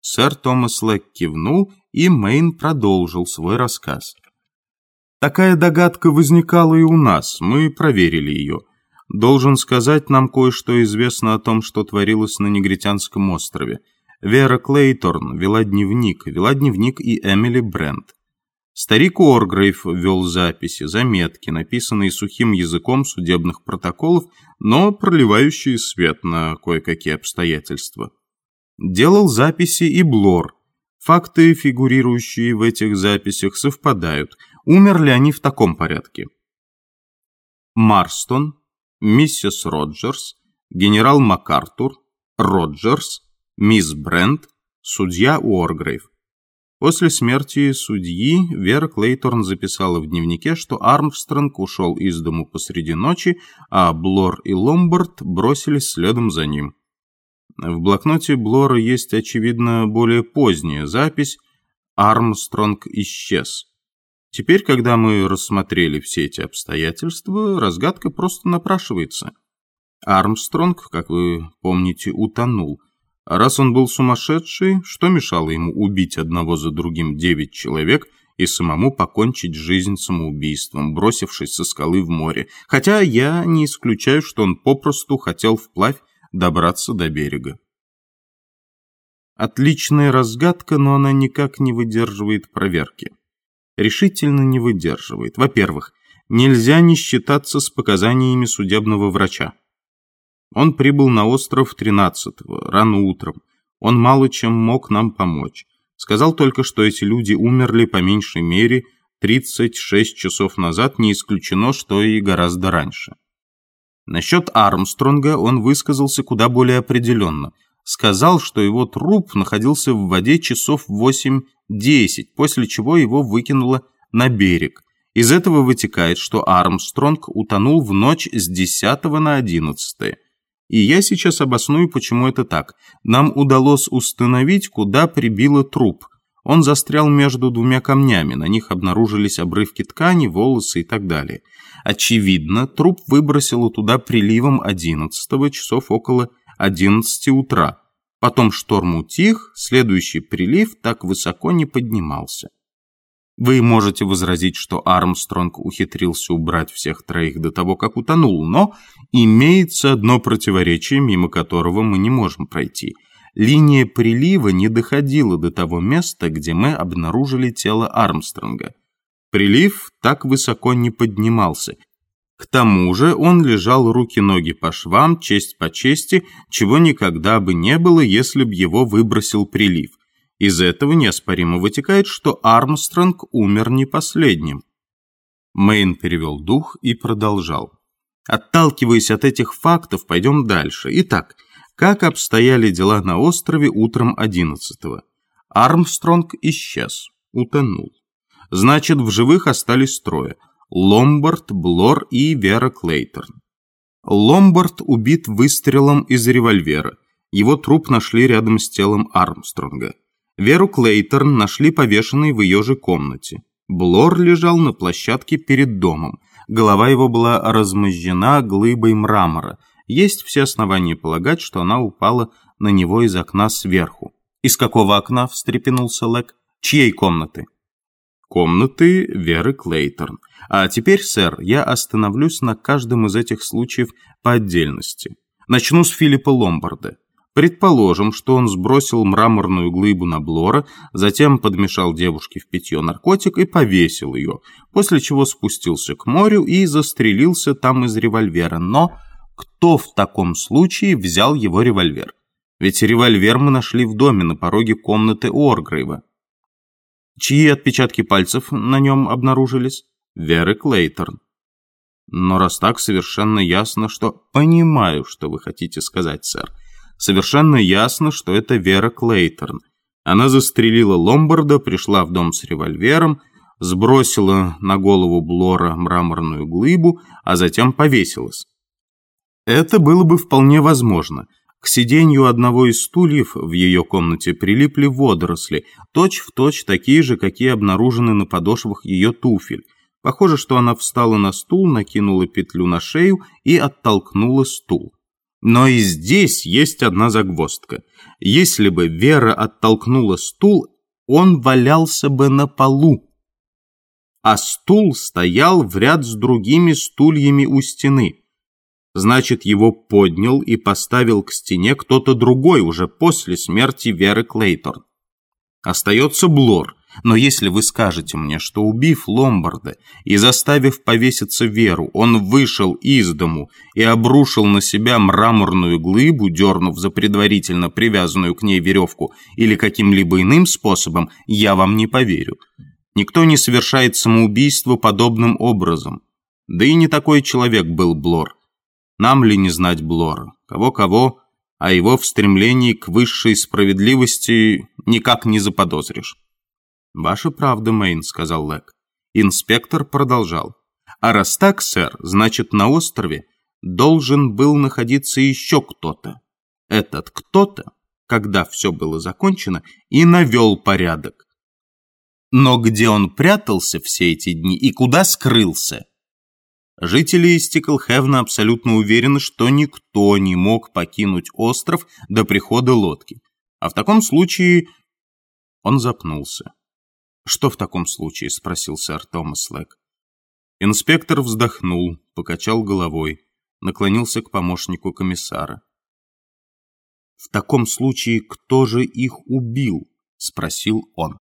Сэр Томас Лэк кивнул, и Мэйн продолжил свой рассказ. Такая догадка возникала и у нас, мы проверили ее. Должен сказать, нам кое-что известно о том, что творилось на Негритянском острове. Вера Клейторн вела дневник, вела дневник и Эмили Брент. Старик Оргрейв вел записи, заметки, написанные сухим языком судебных протоколов, но проливающие свет на кое-какие обстоятельства. Делал записи и Блор. Факты, фигурирующие в этих записях, совпадают. Умерли они в таком порядке. Марстон, миссис Роджерс, генерал МакАртур, Роджерс, мисс Брент, судья Уоргрейв. После смерти судьи Вера Клейторн записала в дневнике, что Армстронг ушел из дому посреди ночи, а Блор и Ломбард бросились следом за ним. В блокноте Блора есть, очевидно, более поздняя запись «Армстронг исчез». Теперь, когда мы рассмотрели все эти обстоятельства, разгадка просто напрашивается. Армстронг, как вы помните, утонул – а раз он был сумасшедший, что мешало ему убить одного за другим девять человек и самому покончить жизнь самоубийством, бросившись со скалы в море? Хотя я не исключаю, что он попросту хотел вплавь добраться до берега. Отличная разгадка, но она никак не выдерживает проверки. Решительно не выдерживает. Во-первых, нельзя не считаться с показаниями судебного врача. Он прибыл на остров 13-го, рано утром. Он мало чем мог нам помочь. Сказал только, что эти люди умерли по меньшей мере 36 часов назад, не исключено, что и гораздо раньше. Насчет Армстронга он высказался куда более определенно. Сказал, что его труп находился в воде часов 8-10, после чего его выкинуло на берег. Из этого вытекает, что Армстронг утонул в ночь с 10 на 11. И я сейчас обосную, почему это так. Нам удалось установить, куда прибило труп. Он застрял между двумя камнями, на них обнаружились обрывки ткани, волосы и так далее. Очевидно, труп выбросило туда приливом 11 часов около 11 утра. Потом шторм утих, следующий прилив так высоко не поднимался. Вы можете возразить, что Армстронг ухитрился убрать всех троих до того, как утонул, но имеется одно противоречие, мимо которого мы не можем пройти. Линия прилива не доходила до того места, где мы обнаружили тело Армстронга. Прилив так высоко не поднимался. К тому же он лежал руки-ноги по швам, честь по чести, чего никогда бы не было, если б его выбросил прилив. Из этого неоспоримо вытекает, что Армстронг умер не последним. Мэйн перевел дух и продолжал. Отталкиваясь от этих фактов, пойдем дальше. Итак, как обстояли дела на острове утром 11-го? Армстронг исчез, утонул. Значит, в живых остались трое. Ломбард, Блор и Вера Клейторн. Ломбард убит выстрелом из револьвера. Его труп нашли рядом с телом Армстронга. Веру Клейторн нашли повешенной в ее же комнате. Блор лежал на площадке перед домом. Голова его была размозжена глыбой мрамора. Есть все основания полагать, что она упала на него из окна сверху. «Из какого окна?» – встрепенулся Лек. «Чьей комнаты?» «Комнаты Веры Клейторн. А теперь, сэр, я остановлюсь на каждом из этих случаев по отдельности. Начну с Филиппа Ломбарда. Предположим, что он сбросил мраморную глыбу на Блора, затем подмешал девушке в питье наркотик и повесил ее, после чего спустился к морю и застрелился там из револьвера. Но кто в таком случае взял его револьвер? Ведь револьвер мы нашли в доме на пороге комнаты Оргрейва. Чьи отпечатки пальцев на нем обнаружились? Веры Клейторн. Но раз так, совершенно ясно, что... Понимаю, что вы хотите сказать, сэр. Совершенно ясно, что это Вера Клейторн. Она застрелила Ломбарда, пришла в дом с револьвером, сбросила на голову Блора мраморную глыбу, а затем повесилась. Это было бы вполне возможно. К сиденью одного из стульев в ее комнате прилипли водоросли, точь-в-точь точь такие же, какие обнаружены на подошвах ее туфель. Похоже, что она встала на стул, накинула петлю на шею и оттолкнула стул. Но и здесь есть одна загвоздка. Если бы Вера оттолкнула стул, он валялся бы на полу. А стул стоял в ряд с другими стульями у стены. Значит, его поднял и поставил к стене кто-то другой уже после смерти Веры Клейторн. Остается Блор. Но если вы скажете мне, что убив Ломбарда и заставив повеситься Веру, он вышел из дому и обрушил на себя мраморную глыбу, дернув за предварительно привязанную к ней веревку или каким-либо иным способом, я вам не поверю. Никто не совершает самоубийство подобным образом. Да и не такой человек был Блор. Нам ли не знать Блора? Кого-кого, а его в стремлении к высшей справедливости никак не заподозришь. «Ваша правда, Мэйн», — сказал Лэг. Инспектор продолжал. «А раз так, сэр, значит, на острове должен был находиться еще кто-то. Этот кто-то, когда все было закончено, и навел порядок. Но где он прятался все эти дни и куда скрылся? Жители Стиклхевна абсолютно уверены, что никто не мог покинуть остров до прихода лодки. А в таком случае он запнулся. «Что в таком случае?» – спросил сэр Томас Лэг. Инспектор вздохнул, покачал головой, наклонился к помощнику комиссара. «В таком случае кто же их убил?» – спросил он.